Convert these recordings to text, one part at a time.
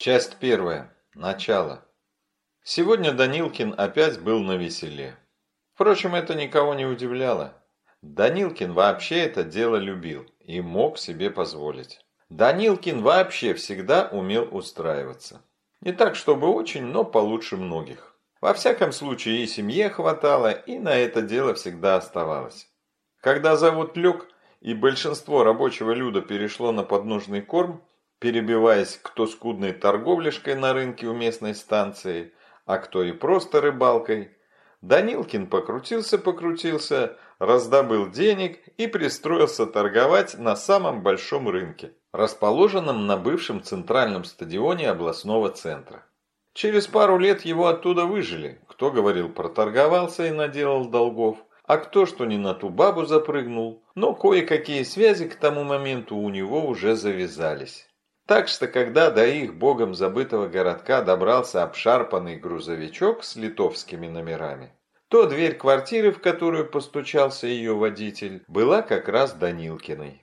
Часть первая. Начало. Сегодня Данилкин опять был на веселе. Впрочем, это никого не удивляло. Данилкин вообще это дело любил и мог себе позволить. Данилкин вообще всегда умел устраиваться. Не так, чтобы очень, но получше многих. Во всяком случае, и семье хватало, и на это дело всегда оставалось. Когда завод лег, и большинство рабочего люда перешло на подножный корм, перебиваясь кто скудной торговляшкой на рынке у местной станции, а кто и просто рыбалкой. Данилкин покрутился-покрутился, раздобыл денег и пристроился торговать на самом большом рынке, расположенном на бывшем центральном стадионе областного центра. Через пару лет его оттуда выжили. Кто говорил, проторговался и наделал долгов, а кто что не на ту бабу запрыгнул. Но кое-какие связи к тому моменту у него уже завязались. Так что, когда до их богом забытого городка добрался обшарпанный грузовичок с литовскими номерами, то дверь квартиры, в которую постучался ее водитель, была как раз Данилкиной.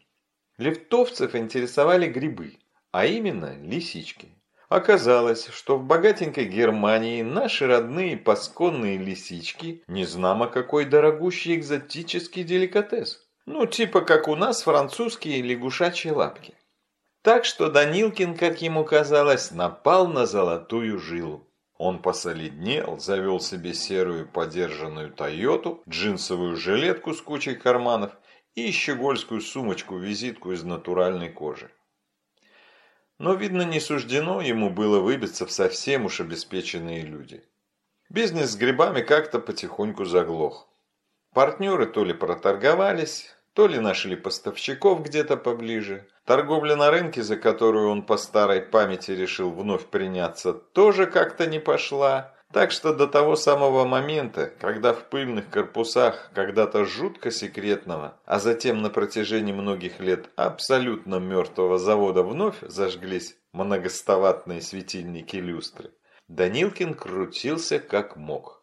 Лифтовцев интересовали грибы, а именно лисички. Оказалось, что в богатенькой Германии наши родные пасконные лисички не знамо какой дорогущий экзотический деликатес. Ну, типа как у нас французские лягушачьи лапки. Так что Данилкин, как ему казалось, напал на золотую жилу. Он посолиднел, завел себе серую подержанную Тойоту, джинсовую жилетку с кучей карманов и щегольскую сумочку-визитку из натуральной кожи. Но, видно, не суждено ему было выбиться в совсем уж обеспеченные люди. Бизнес с грибами как-то потихоньку заглох. Партнеры то ли проторговались, то ли нашли поставщиков где-то поближе. Торговля на рынке, за которую он по старой памяти решил вновь приняться, тоже как-то не пошла. Так что до того самого момента, когда в пыльных корпусах когда-то жутко секретного, а затем на протяжении многих лет абсолютно мертвого завода вновь зажглись многостоватные светильники люстры, Данилкин крутился как мог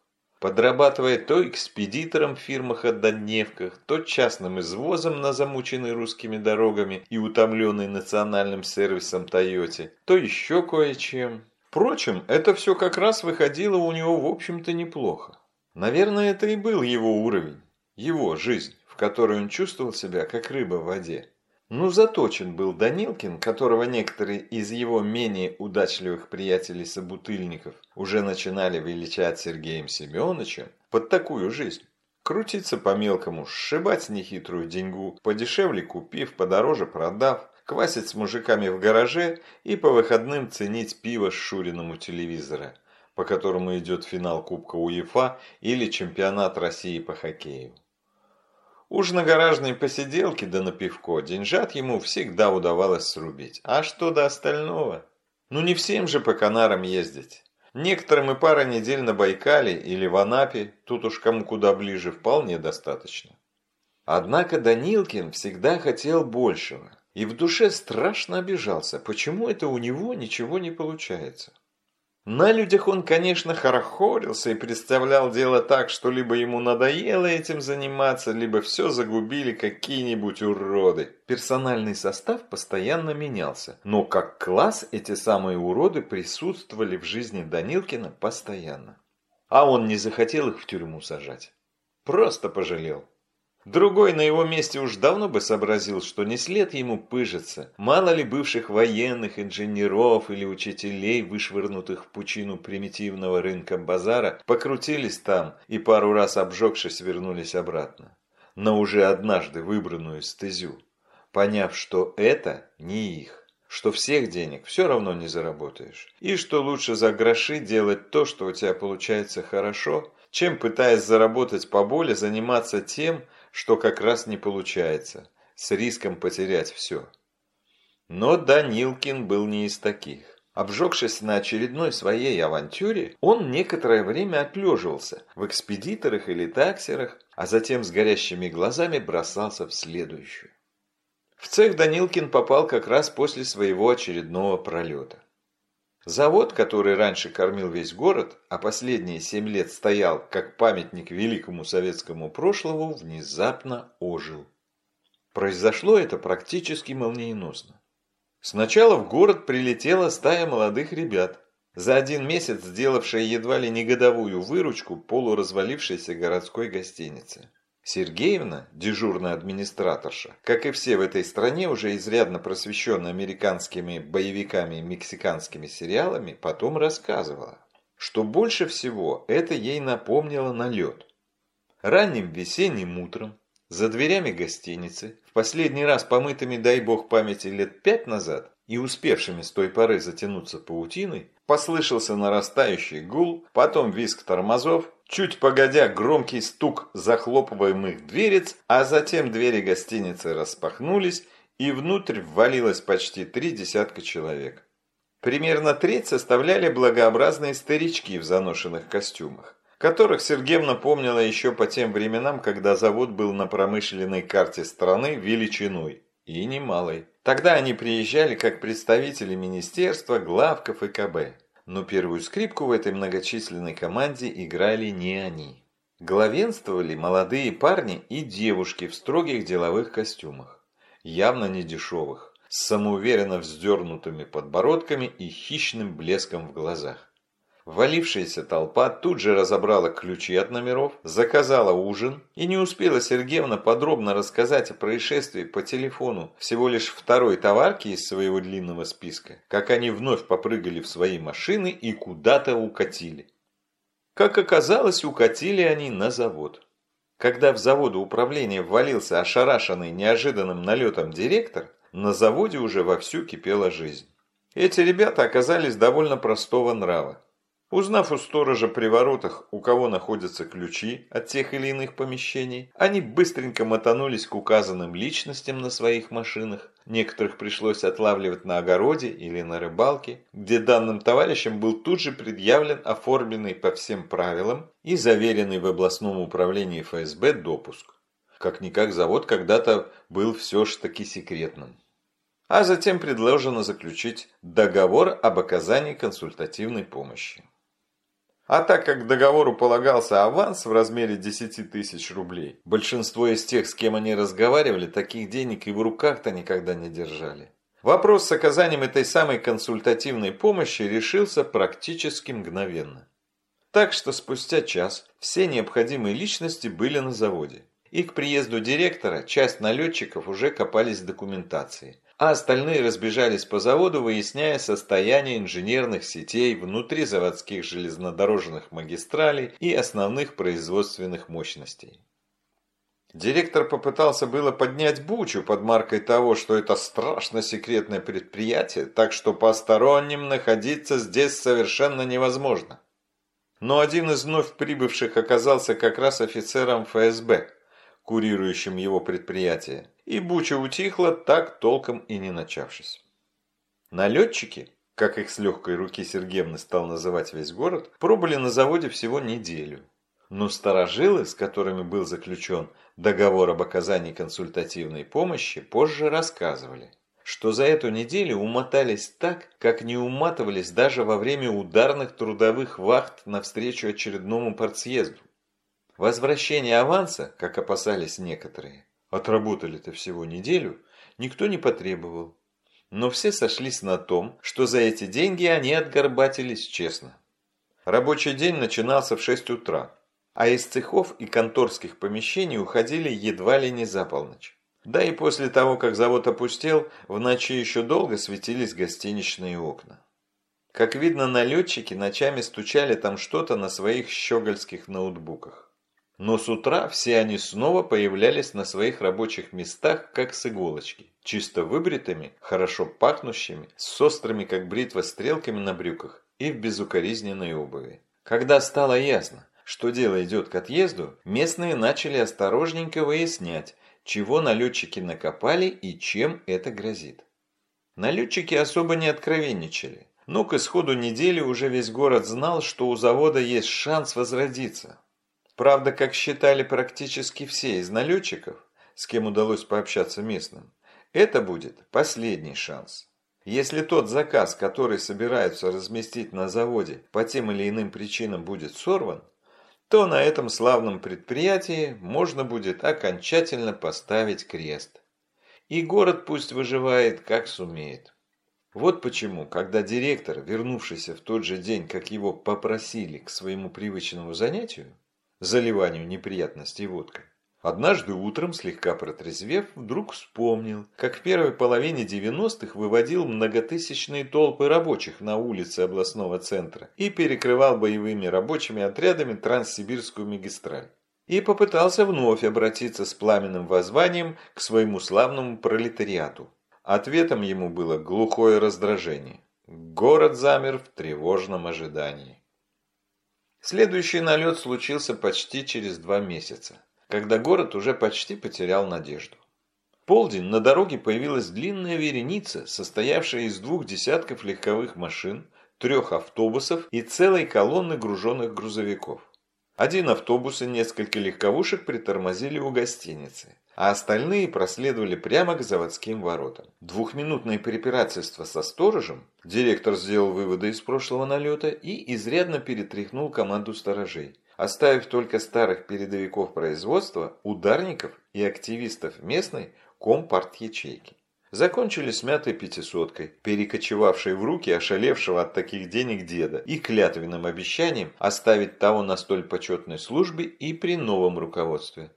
подрабатывая то экспедитором в фирмах-однодневках, то частным извозом на замученной русскими дорогами и утомленной национальным сервисом Тойоте, то еще кое-чем. Впрочем, это все как раз выходило у него в общем-то неплохо. Наверное, это и был его уровень, его жизнь, в которой он чувствовал себя как рыба в воде. Ну, заточен был Данилкин, которого некоторые из его менее удачливых приятелей-собутыльников уже начинали величать Сергеем Семеновичем, под такую жизнь. Крутиться по-мелкому, сшибать нехитрую деньгу, подешевле купив, подороже продав, квасить с мужиками в гараже и по выходным ценить пиво с Шуриным у телевизора, по которому идет финал Кубка УЕФА или чемпионат России по хоккею. Уж на гаражные посиделки да на пивко деньжат ему всегда удавалось срубить. А что до остального? Ну не всем же по Канарам ездить. Некоторым и пара недель на Байкале или в Анапе, тут уж кому куда ближе, вполне достаточно. Однако Данилкин всегда хотел большего. И в душе страшно обижался, почему это у него ничего не получается. На людях он, конечно, хорохорился и представлял дело так, что либо ему надоело этим заниматься, либо все загубили какие-нибудь уроды. Персональный состав постоянно менялся, но как класс эти самые уроды присутствовали в жизни Данилкина постоянно. А он не захотел их в тюрьму сажать. Просто пожалел. Другой на его месте уж давно бы сообразил, что не след ему пыжиться. Мало ли бывших военных, инженеров или учителей, вышвырнутых в пучину примитивного рынка базара, покрутились там и пару раз обжегшись вернулись обратно. На уже однажды выбранную стезю, поняв, что это не их что всех денег все равно не заработаешь, и что лучше за гроши делать то, что у тебя получается хорошо, чем пытаясь заработать поболее заниматься тем, что как раз не получается, с риском потерять все. Но Данилкин был не из таких. Обжегшись на очередной своей авантюре, он некоторое время отлеживался в экспедиторах или таксерах, а затем с горящими глазами бросался в следующую. В цех Данилкин попал как раз после своего очередного пролета. Завод, который раньше кормил весь город, а последние семь лет стоял как памятник великому советскому прошлому, внезапно ожил. Произошло это практически молниеносно. Сначала в город прилетела стая молодых ребят, за один месяц сделавшая едва ли не годовую выручку полуразвалившейся городской гостиницы. Сергеевна, дежурная администраторша, как и все в этой стране, уже изрядно просвещенная американскими боевиками и мексиканскими сериалами, потом рассказывала, что больше всего это ей напомнило налет. Ранним весенним утром за дверями гостиницы, в последний раз помытыми, дай бог памяти, лет пять назад, и успевшими с той поры затянуться паутиной, послышался нарастающий гул, потом визг тормозов, чуть погодя громкий стук захлопываемых дверец, а затем двери гостиницы распахнулись, и внутрь ввалилось почти три десятка человек. Примерно треть составляли благообразные старички в заношенных костюмах которых Сергеевна помнила еще по тем временам, когда завод был на промышленной карте страны величиной, и немалой. Тогда они приезжали как представители министерства, главков и КБ. Но первую скрипку в этой многочисленной команде играли не они. Главенствовали молодые парни и девушки в строгих деловых костюмах, явно не дешевых, с самоуверенно вздернутыми подбородками и хищным блеском в глазах. Валившаяся толпа тут же разобрала ключи от номеров, заказала ужин, и не успела Сергеевна подробно рассказать о происшествии по телефону всего лишь второй товарки из своего длинного списка, как они вновь попрыгали в свои машины и куда-то укатили. Как оказалось, укатили они на завод. Когда в заводу управления ввалился ошарашенный неожиданным налетом директор, на заводе уже вовсю кипела жизнь. Эти ребята оказались довольно простого нрава. Узнав у сторожа при воротах, у кого находятся ключи от тех или иных помещений, они быстренько мотанулись к указанным личностям на своих машинах. Некоторых пришлось отлавливать на огороде или на рыбалке, где данным товарищам был тут же предъявлен оформленный по всем правилам и заверенный в областном управлении ФСБ допуск. Как-никак завод когда-то был все ж таки секретным а затем предложено заключить договор об оказании консультативной помощи. А так как договору полагался аванс в размере 10 тысяч рублей, большинство из тех, с кем они разговаривали, таких денег и в руках-то никогда не держали. Вопрос с оказанием этой самой консультативной помощи решился практически мгновенно. Так что спустя час все необходимые личности были на заводе. И к приезду директора часть налетчиков уже копались в документации а остальные разбежались по заводу, выясняя состояние инженерных сетей внутри заводских железнодорожных магистралей и основных производственных мощностей. Директор попытался было поднять бучу под маркой того, что это страшно секретное предприятие, так что посторонним находиться здесь совершенно невозможно. Но один из вновь прибывших оказался как раз офицером ФСБ, курирующим его предприятие, и буча утихла, так толком и не начавшись. Налетчики, как их с легкой руки Сергеевны стал называть весь город, пробыли на заводе всего неделю. Но старожилы, с которыми был заключен договор об оказании консультативной помощи, позже рассказывали, что за эту неделю умотались так, как не уматывались даже во время ударных трудовых вахт навстречу очередному партсъезду. Возвращение аванса, как опасались некоторые, отработали-то всего неделю, никто не потребовал. Но все сошлись на том, что за эти деньги они отгорбатились честно. Рабочий день начинался в 6 утра, а из цехов и конторских помещений уходили едва ли не за полночь. Да и после того, как завод опустел, в ночи еще долго светились гостиничные окна. Как видно, налетчики ночами стучали там что-то на своих щегольских ноутбуках. Но с утра все они снова появлялись на своих рабочих местах, как с иголочки. Чисто выбритыми, хорошо пахнущими, с острыми, как бритва, стрелками на брюках и в безукоризненной обуви. Когда стало ясно, что дело идет к отъезду, местные начали осторожненько выяснять, чего налетчики накопали и чем это грозит. Налетчики особо не откровенничали, но к исходу недели уже весь город знал, что у завода есть шанс возродиться. Правда, как считали практически все из налетчиков, с кем удалось пообщаться местным, это будет последний шанс. Если тот заказ, который собираются разместить на заводе, по тем или иным причинам будет сорван, то на этом славном предприятии можно будет окончательно поставить крест. И город пусть выживает, как сумеет. Вот почему, когда директор, вернувшийся в тот же день, как его попросили к своему привычному занятию, заливанию неприятностей водкой, Однажды утром, слегка протрезвев, вдруг вспомнил, как в первой половине 90-х выводил многотысячные толпы рабочих на улицы областного центра и перекрывал боевыми рабочими отрядами Транссибирскую магистраль. И попытался вновь обратиться с пламенным воззванием к своему славному пролетариату. Ответом ему было глухое раздражение. Город замер в тревожном ожидании. Следующий налет случился почти через два месяца когда город уже почти потерял надежду. полдень на дороге появилась длинная вереница, состоявшая из двух десятков легковых машин, трех автобусов и целой колонны груженных грузовиков. Один автобус и несколько легковушек притормозили у гостиницы, а остальные проследовали прямо к заводским воротам. Двухминутное препирательство со сторожем, директор сделал выводы из прошлого налета и изрядно перетряхнул команду сторожей оставив только старых передовиков производства, ударников и активистов местной компарт-ячейки. Закончили смятой пятисоткой, перекочевавшей в руки ошалевшего от таких денег деда и клятвенным обещанием оставить того на столь почетной службе и при новом руководстве.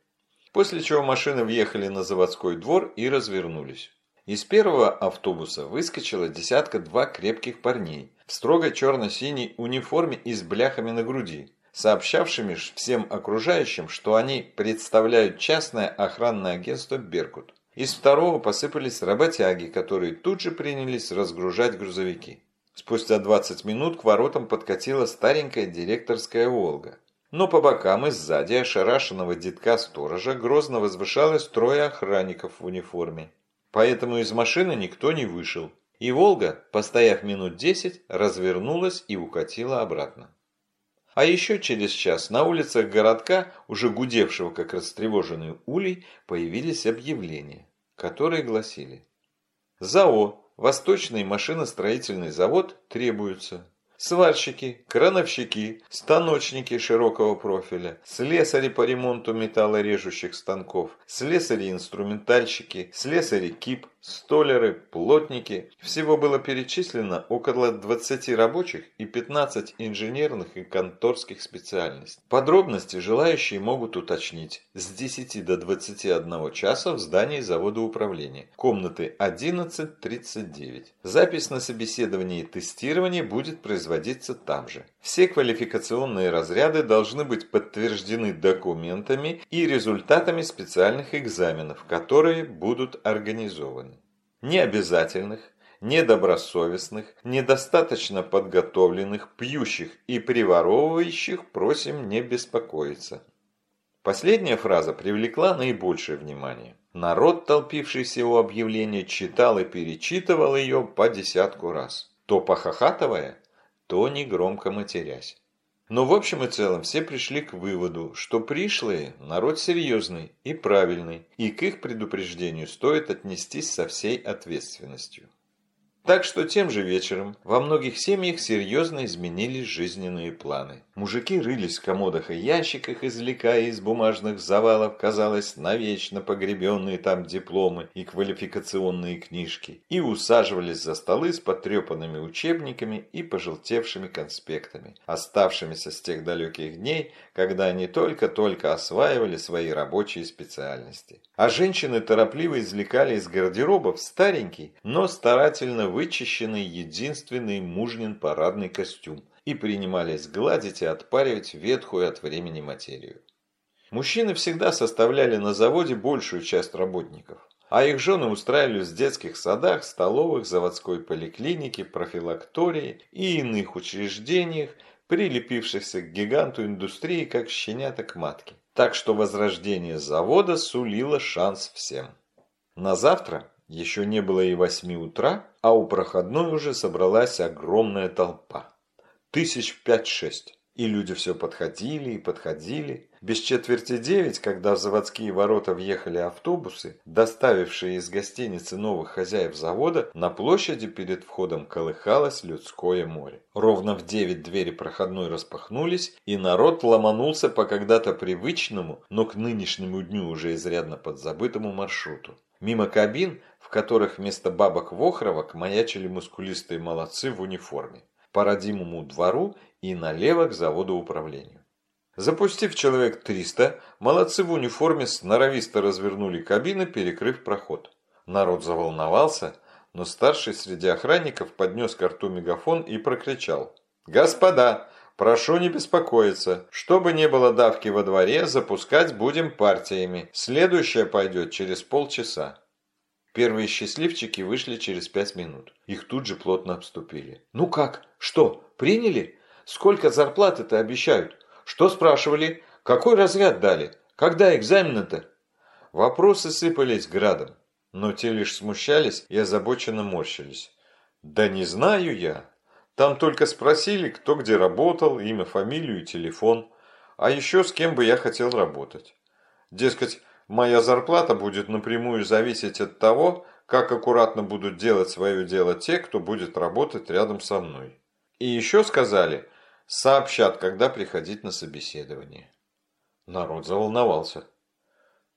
После чего машины въехали на заводской двор и развернулись. Из первого автобуса выскочила десятка-два крепких парней в строгой черно-синей униформе и с бляхами на груди, сообщавшими всем окружающим, что они представляют частное охранное агентство «Беркут». Из второго посыпались работяги, которые тут же принялись разгружать грузовики. Спустя 20 минут к воротам подкатила старенькая директорская «Волга». Но по бокам и сзади ошарашенного детка-сторожа грозно возвышалось трое охранников в униформе. Поэтому из машины никто не вышел. И «Волга», постояв минут десять, развернулась и укатила обратно. А еще через час на улицах городка, уже гудевшего как растревоженный улей, появились объявления, которые гласили «ЗАО, Восточный машиностроительный завод требуются Сварщики, крановщики, станочники широкого профиля, слесари по ремонту металлорежущих станков, слесари-инструментальщики, слесари-кип, столеры, плотники. Всего было перечислено около 20 рабочих и 15 инженерных и конторских специальностей. Подробности желающие могут уточнить с 10 до 21 часа в здании завода управления, комнаты 11-39. Запись на собеседование и тестирование будет производиться там же. Все квалификационные разряды должны быть подтверждены документами и результатами специальных экзаменов, которые будут организованы необязательных, недобросовестных, недостаточно подготовленных, пьющих и приворовывающих просим не беспокоиться. Последняя фраза привлекла наибольшее внимание. Народ, толпившийся у объявления, читал и перечитывал ее по десятку раз. То похохатывая, то негромко матерясь. Но в общем и целом все пришли к выводу, что пришлые – народ серьезный и правильный, и к их предупреждению стоит отнестись со всей ответственностью. Так что тем же вечером во многих семьях серьезно изменились жизненные планы. Мужики рылись в комодах и ящиках, извлекая из бумажных завалов, казалось, навечно погребенные там дипломы и квалификационные книжки, и усаживались за столы с потрепанными учебниками и пожелтевшими конспектами, оставшимися с тех далеких дней, когда они только-только осваивали свои рабочие специальности. А женщины торопливо извлекали из гардеробов старенький, но старательно вычищенный единственный мужнин парадный костюм и принимались гладить и отпаривать ветхую от времени материю. Мужчины всегда составляли на заводе большую часть работников, а их жены устраивались в детских садах, столовых, заводской поликлинике, профилактории и иных учреждениях, прилепившихся к гиганту индустрии, как щенята к матке. Так что возрождение завода сулило шанс всем. На завтра еще не было и восьми утра, а у проходной уже собралась огромная толпа. Тысяч пять-шесть. И люди все подходили и подходили. Без четверти девять, когда в заводские ворота въехали автобусы, доставившие из гостиницы новых хозяев завода, на площади перед входом колыхалось людское море. Ровно в девять двери проходной распахнулись, и народ ломанулся по когда-то привычному, но к нынешнему дню уже изрядно подзабытому маршруту. Мимо кабин, в которых вместо бабок-вохровок маячили мускулистые молодцы в униформе. По родимому двору и налево к заводу управлению. Запустив человек 300, молодцы в униформе сноровисто развернули кабины, перекрыв проход. Народ заволновался, но старший среди охранников поднес к рту мегафон и прокричал. «Господа, прошу не беспокоиться. Чтобы не было давки во дворе, запускать будем партиями. Следующая пойдет через полчаса». Первые счастливчики вышли через пять минут. Их тут же плотно обступили. «Ну как? Что, приняли? Сколько зарплаты-то обещают? Что спрашивали? Какой разряд дали? Когда экзамены-то?» Вопросы сыпались градом, но те лишь смущались и озабоченно морщились. «Да не знаю я. Там только спросили, кто где работал, имя, фамилию и телефон. А еще с кем бы я хотел работать. Дескать, Моя зарплата будет напрямую зависеть от того, как аккуратно будут делать свое дело те, кто будет работать рядом со мной. И еще сказали, сообщат, когда приходить на собеседование. Народ заволновался.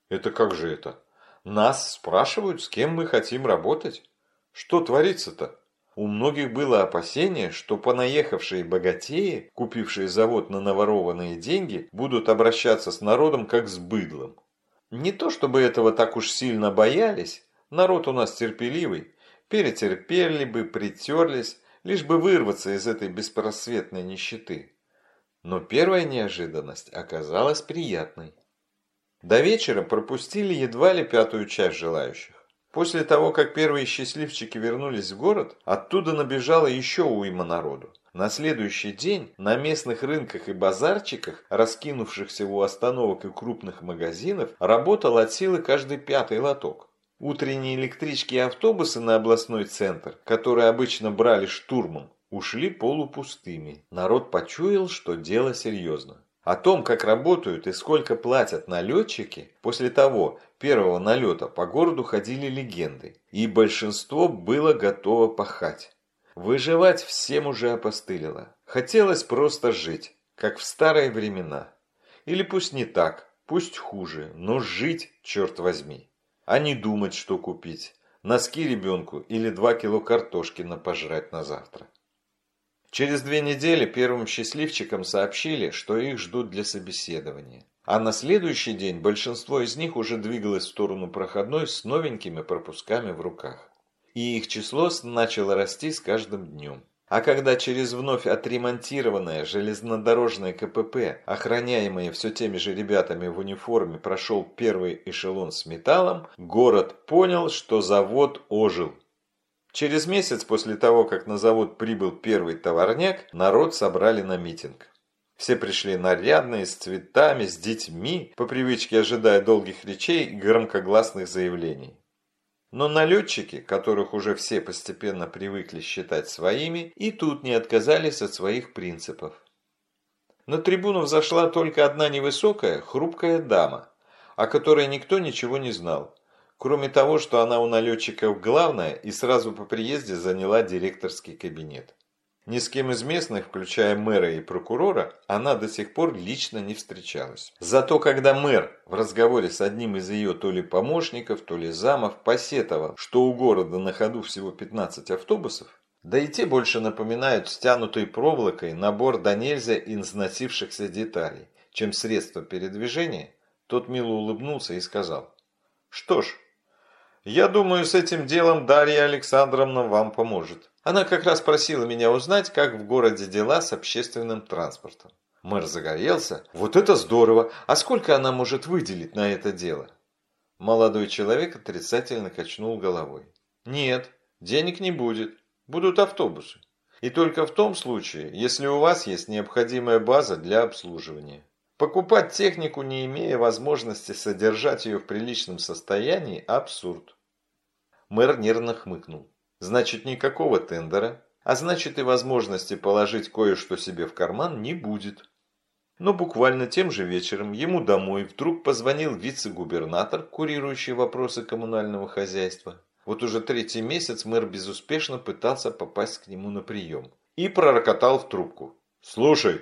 Это как же это? Нас спрашивают, с кем мы хотим работать? Что творится-то? У многих было опасение, что понаехавшие богатеи, купившие завод на наворованные деньги, будут обращаться с народом как с быдлом. Не то чтобы этого так уж сильно боялись, народ у нас терпеливый, перетерпели бы, притерлись, лишь бы вырваться из этой беспросветной нищеты. Но первая неожиданность оказалась приятной. До вечера пропустили едва ли пятую часть желающих. После того, как первые счастливчики вернулись в город, оттуда набежало еще уйма народу. На следующий день на местных рынках и базарчиках, раскинувшихся у остановок и крупных магазинов, работал от силы каждый пятый лоток. Утренние электрички и автобусы на областной центр, которые обычно брали штурмом, ушли полупустыми. Народ почуял, что дело серьезно. О том, как работают и сколько платят налетчики, после того первого налета по городу ходили легенды, и большинство было готово пахать. Выживать всем уже опостылило. Хотелось просто жить, как в старые времена. Или пусть не так, пусть хуже, но жить, черт возьми. А не думать, что купить. Носки ребенку или два кило картошки на пожрать на завтра. Через две недели первым счастливчикам сообщили, что их ждут для собеседования. А на следующий день большинство из них уже двигалось в сторону проходной с новенькими пропусками в руках и их число начало расти с каждым днем. А когда через вновь отремонтированное железнодорожное КПП, охраняемое все теми же ребятами в униформе, прошел первый эшелон с металлом, город понял, что завод ожил. Через месяц после того, как на завод прибыл первый товарняк, народ собрали на митинг. Все пришли нарядные, с цветами, с детьми, по привычке ожидая долгих речей и громкогласных заявлений. Но налетчики, которых уже все постепенно привыкли считать своими, и тут не отказались от своих принципов. На трибуну взошла только одна невысокая, хрупкая дама, о которой никто ничего не знал, кроме того, что она у налетчиков главная и сразу по приезде заняла директорский кабинет. Ни с кем из местных, включая мэра и прокурора, она до сих пор лично не встречалась. Зато когда мэр в разговоре с одним из ее то ли помощников, то ли замов посетовал, что у города на ходу всего 15 автобусов, да и те больше напоминают стянутой проволокой набор до нельзя износившихся деталей, чем средство передвижения, тот мило улыбнулся и сказал, «Что ж, я думаю, с этим делом Дарья Александровна вам поможет. Она как раз просила меня узнать, как в городе дела с общественным транспортом. Мэр загорелся. Вот это здорово! А сколько она может выделить на это дело? Молодой человек отрицательно качнул головой. Нет, денег не будет. Будут автобусы. И только в том случае, если у вас есть необходимая база для обслуживания. Покупать технику, не имея возможности содержать ее в приличном состоянии – абсурд. Мэр нервно хмыкнул. Значит, никакого тендера, а значит и возможности положить кое-что себе в карман не будет. Но буквально тем же вечером ему домой вдруг позвонил вице-губернатор, курирующий вопросы коммунального хозяйства. Вот уже третий месяц мэр безуспешно пытался попасть к нему на прием. И пророкотал в трубку. «Слушай,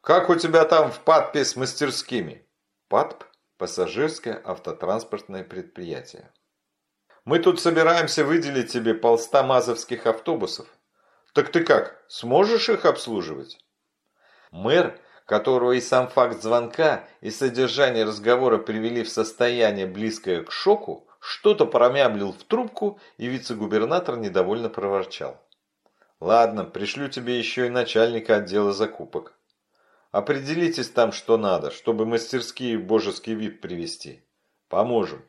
как у тебя там в ПАТПе с мастерскими? ПАТП – пассажирское автотранспортное предприятие. Мы тут собираемся выделить тебе полста мазовских автобусов. Так ты как, сможешь их обслуживать? Мэр, которого и сам факт звонка, и содержание разговора привели в состояние, близкое к шоку, что-то промямлил в трубку, и вице-губернатор недовольно проворчал. «Ладно, пришлю тебе еще и начальника отдела закупок. Определитесь там, что надо, чтобы мастерские в божеский вид привести. Поможем».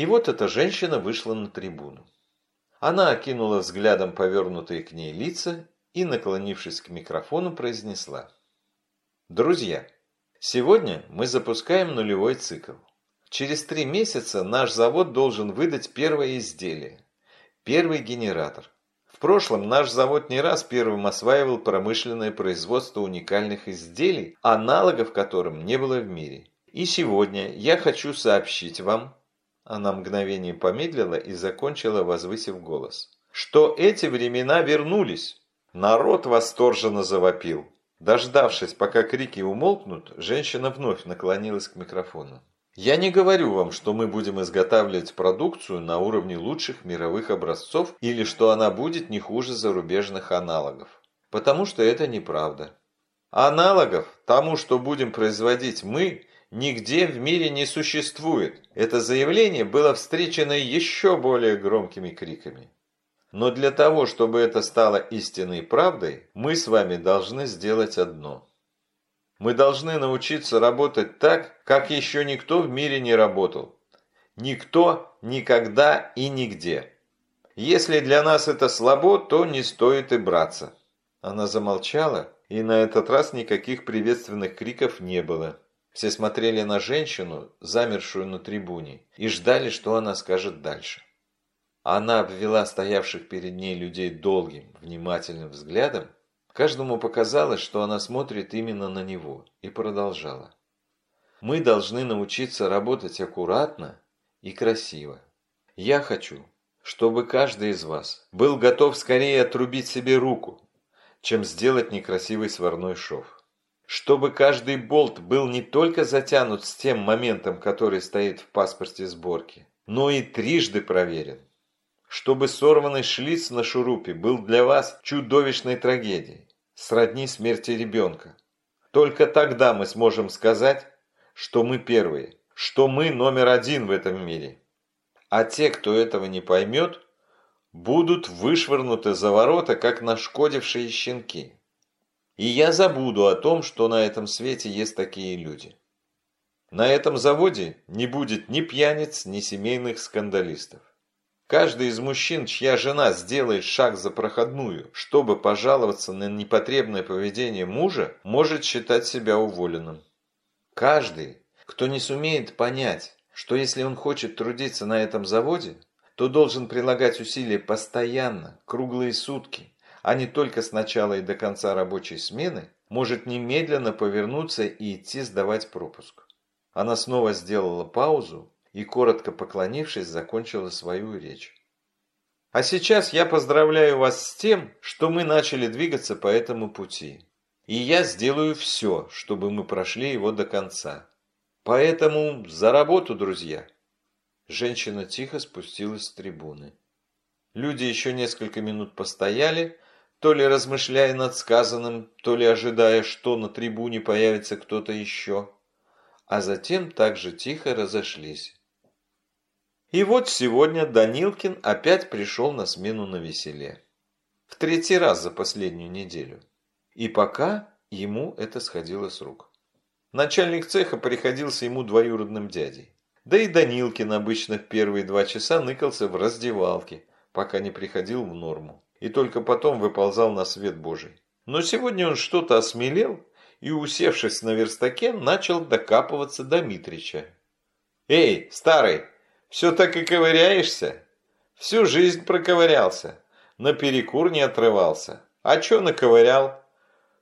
И вот эта женщина вышла на трибуну. Она окинула взглядом повернутые к ней лица и, наклонившись к микрофону, произнесла. «Друзья, сегодня мы запускаем нулевой цикл. Через три месяца наш завод должен выдать первое изделие. Первый генератор. В прошлом наш завод не раз первым осваивал промышленное производство уникальных изделий, аналогов которым не было в мире. И сегодня я хочу сообщить вам, она мгновение помедлила и закончила, возвысив голос. «Что эти времена вернулись!» Народ восторженно завопил. Дождавшись, пока крики умолкнут, женщина вновь наклонилась к микрофону. «Я не говорю вам, что мы будем изготавливать продукцию на уровне лучших мировых образцов или что она будет не хуже зарубежных аналогов. Потому что это неправда. Аналогов тому, что будем производить мы, нигде в мире не существует. Это заявление было встречено еще более громкими криками. Но для того, чтобы это стало истинной правдой, мы с вами должны сделать одно. Мы должны научиться работать так, как еще никто в мире не работал. Никто, никогда и нигде. Если для нас это слабо, то не стоит и браться. Она замолчала, и на этот раз никаких приветственных криков не было. Все смотрели на женщину, замершую на трибуне, и ждали, что она скажет дальше. Она обвела стоявших перед ней людей долгим, внимательным взглядом. Каждому показалось, что она смотрит именно на него, и продолжала. «Мы должны научиться работать аккуратно и красиво. Я хочу, чтобы каждый из вас был готов скорее отрубить себе руку, чем сделать некрасивый сварной шов чтобы каждый болт был не только затянут с тем моментом, который стоит в паспорте сборки, но и трижды проверен. Чтобы сорванный шлиц на шурупе был для вас чудовищной трагедией, сродни смерти ребенка. Только тогда мы сможем сказать, что мы первые, что мы номер один в этом мире. А те, кто этого не поймет, будут вышвырнуты за ворота, как нашкодившие щенки. И я забуду о том, что на этом свете есть такие люди. На этом заводе не будет ни пьяниц, ни семейных скандалистов. Каждый из мужчин, чья жена сделает шаг за проходную, чтобы пожаловаться на непотребное поведение мужа, может считать себя уволенным. Каждый, кто не сумеет понять, что если он хочет трудиться на этом заводе, то должен прилагать усилия постоянно, круглые сутки, а не только с начала и до конца рабочей смены, может немедленно повернуться и идти сдавать пропуск. Она снова сделала паузу и, коротко поклонившись, закончила свою речь. А сейчас я поздравляю вас с тем, что мы начали двигаться по этому пути. И я сделаю все, чтобы мы прошли его до конца. Поэтому за работу, друзья!» Женщина тихо спустилась с трибуны. Люди еще несколько минут постояли, то ли размышляя над сказанным, то ли ожидая, что на трибуне появится кто-то еще, а затем также тихо разошлись. И вот сегодня Данилкин опять пришел на смену на веселе. В третий раз за последнюю неделю. И пока ему это сходило с рук. Начальник цеха приходился ему двоюродным дядей. Да и Данилкин обычно в первые два часа ныкался в раздевалке, пока не приходил в норму и только потом выползал на свет Божий. Но сегодня он что-то осмелел и, усевшись на верстаке, начал докапываться до Митрича. «Эй, старый, все так и ковыряешься? Всю жизнь проковырялся, на перекур не отрывался. А че наковырял?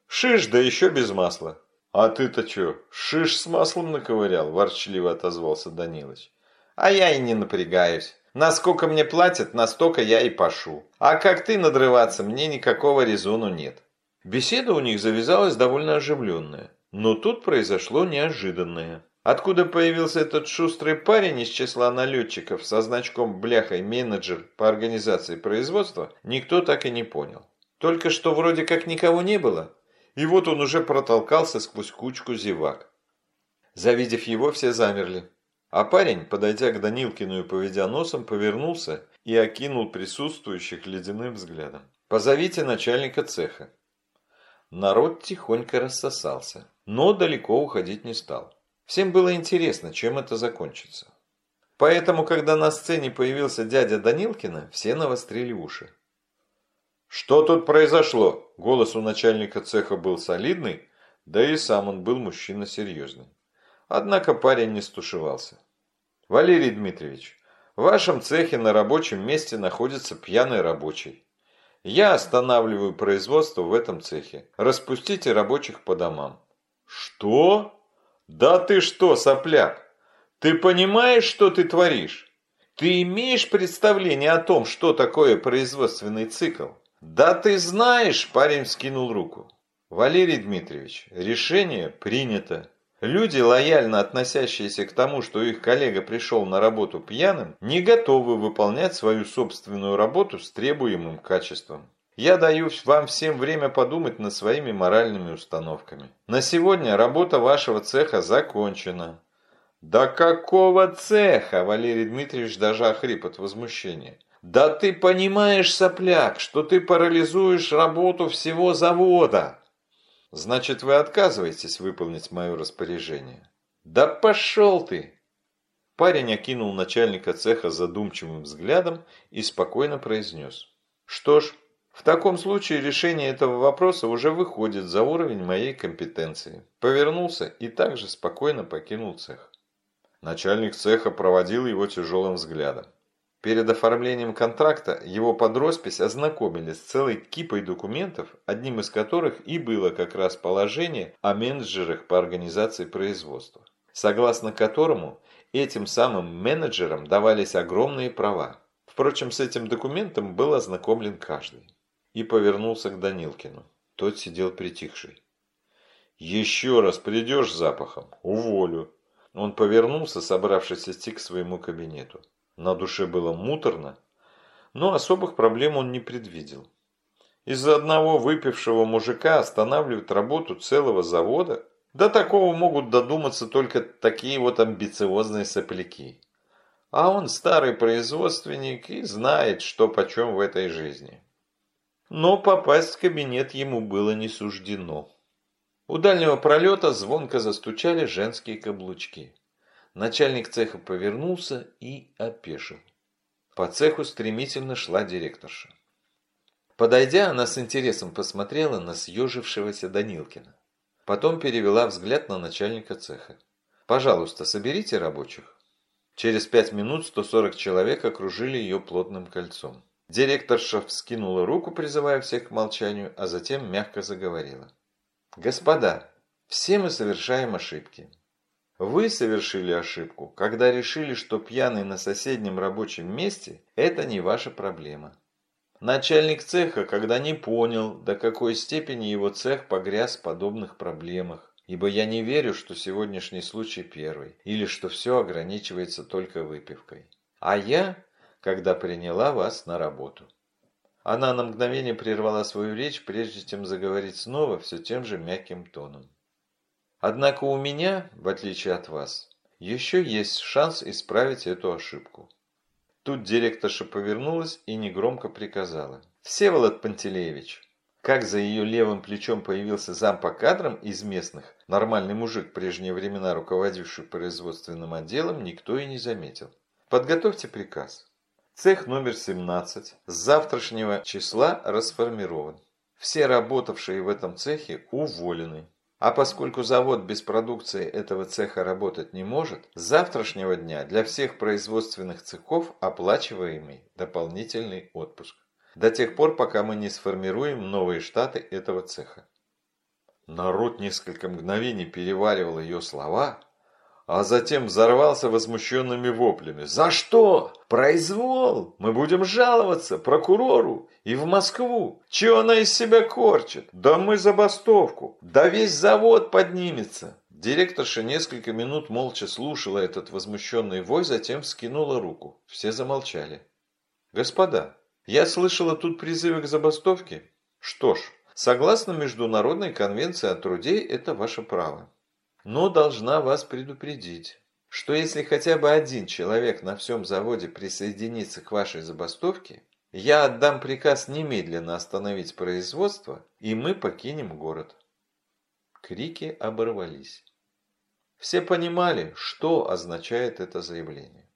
Шиш, да еще без масла». «А ты-то че, шиш с маслом наковырял?» – ворчливо отозвался Данилыч. «А я и не напрягаюсь. Насколько мне платят, настолько я и пошу. А как ты надрываться, мне никакого резону нет. Беседа у них завязалась довольно оживленная. Но тут произошло неожиданное. Откуда появился этот шустрый парень из числа налетчиков со значком бляхой менеджер по организации производства, никто так и не понял. Только что вроде как никого не было, и вот он уже протолкался сквозь кучку зевак. Завидев его, все замерли. А парень, подойдя к Данилкину и поведя носом, повернулся и окинул присутствующих ледяным взглядом. «Позовите начальника цеха». Народ тихонько рассосался, но далеко уходить не стал. Всем было интересно, чем это закончится. Поэтому, когда на сцене появился дядя Данилкина, все навострили уши. «Что тут произошло?» Голос у начальника цеха был солидный, да и сам он был мужчина серьезный. Однако парень не стушевался. «Валерий Дмитриевич, в вашем цехе на рабочем месте находится пьяный рабочий. Я останавливаю производство в этом цехе. Распустите рабочих по домам». «Что? Да ты что, сопляк? Ты понимаешь, что ты творишь? Ты имеешь представление о том, что такое производственный цикл?» «Да ты знаешь!» – парень скинул руку. «Валерий Дмитриевич, решение принято. Люди, лояльно относящиеся к тому, что их коллега пришел на работу пьяным, не готовы выполнять свою собственную работу с требуемым качеством. Я даю вам всем время подумать над своими моральными установками. На сегодня работа вашего цеха закончена». «Да какого цеха?» – Валерий Дмитриевич даже охрип от возмущения. Да ты понимаешь, сопляк, что ты парализуешь работу всего завода. Значит, вы отказываетесь выполнить мое распоряжение? Да пошел ты! Парень окинул начальника цеха задумчивым взглядом и спокойно произнес. Что ж, в таком случае решение этого вопроса уже выходит за уровень моей компетенции. Повернулся и также спокойно покинул цех. Начальник цеха проводил его тяжелым взглядом. Перед оформлением контракта его под роспись ознакомили с целой кипой документов, одним из которых и было как раз положение о менеджерах по организации производства, согласно которому этим самым менеджерам давались огромные права. Впрочем, с этим документом был ознакомлен каждый. И повернулся к Данилкину. Тот сидел притихший. «Еще раз придешь запахом, уволю». Он повернулся, собравшись идти к своему кабинету. На душе было муторно, но особых проблем он не предвидел. Из-за одного выпившего мужика останавливать работу целого завода? До такого могут додуматься только такие вот амбициозные сопляки. А он старый производственник и знает, что почем в этой жизни. Но попасть в кабинет ему было не суждено. У дальнего пролета звонко застучали женские каблучки. Начальник цеха повернулся и опешил. По цеху стремительно шла директорша. Подойдя, она с интересом посмотрела на съежившегося Данилкина. Потом перевела взгляд на начальника цеха. «Пожалуйста, соберите рабочих». Через пять минут 140 человек окружили ее плотным кольцом. Директорша вскинула руку, призывая всех к молчанию, а затем мягко заговорила. «Господа, все мы совершаем ошибки. Вы совершили ошибку, когда решили, что пьяный на соседнем рабочем месте – это не ваша проблема. Начальник цеха, когда не понял, до какой степени его цех погряз в подобных проблемах, ибо я не верю, что сегодняшний случай первый, или что все ограничивается только выпивкой. А я, когда приняла вас на работу. Она на мгновение прервала свою речь, прежде чем заговорить снова все тем же мягким тоном. Однако у меня, в отличие от вас, еще есть шанс исправить эту ошибку. Тут директорша повернулась и негромко приказала. «Всеволод Пантелеевич!» Как за ее левым плечом появился зам по кадрам из местных, нормальный мужик, прежние времена руководивший производственным отделом, никто и не заметил. Подготовьте приказ. Цех номер 17 с завтрашнего числа расформирован. Все работавшие в этом цехе уволены. А поскольку завод без продукции этого цеха работать не может, с завтрашнего дня для всех производственных цехов оплачиваемый дополнительный отпуск. До тех пор, пока мы не сформируем новые штаты этого цеха. Народ несколько мгновений переваривал ее слова, а затем взорвался возмущенными воплями. «За что? Произвол! Мы будем жаловаться прокурору и в Москву! Чего она из себя корчит? Да мы забастовку! Да весь завод поднимется! Директорша несколько минут молча слушала этот возмущенный вой, затем вскинула руку. Все замолчали. «Господа, я слышала тут призывы к забастовке. Что ж, согласно Международной конвенции о труде, это ваше право. Но должна вас предупредить, что если хотя бы один человек на всем заводе присоединится к вашей забастовке, я отдам приказ немедленно остановить производство, и мы покинем город. Крики оборвались. Все понимали, что означает это заявление.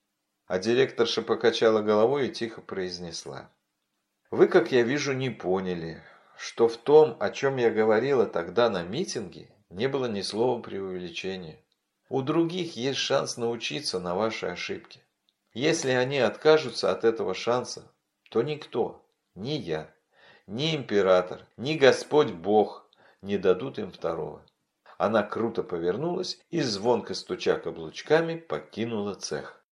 А директорша покачала головой и тихо произнесла. Вы, как я вижу, не поняли, что в том, о чем я говорила тогда на митинге, не было ни слова преувеличения. У других есть шанс научиться на ваши ошибки. Если они откажутся от этого шанса, то никто, ни я, ни император, ни Господь Бог не дадут им второго. Она круто повернулась и, звонко стуча каблучками, покинула цех.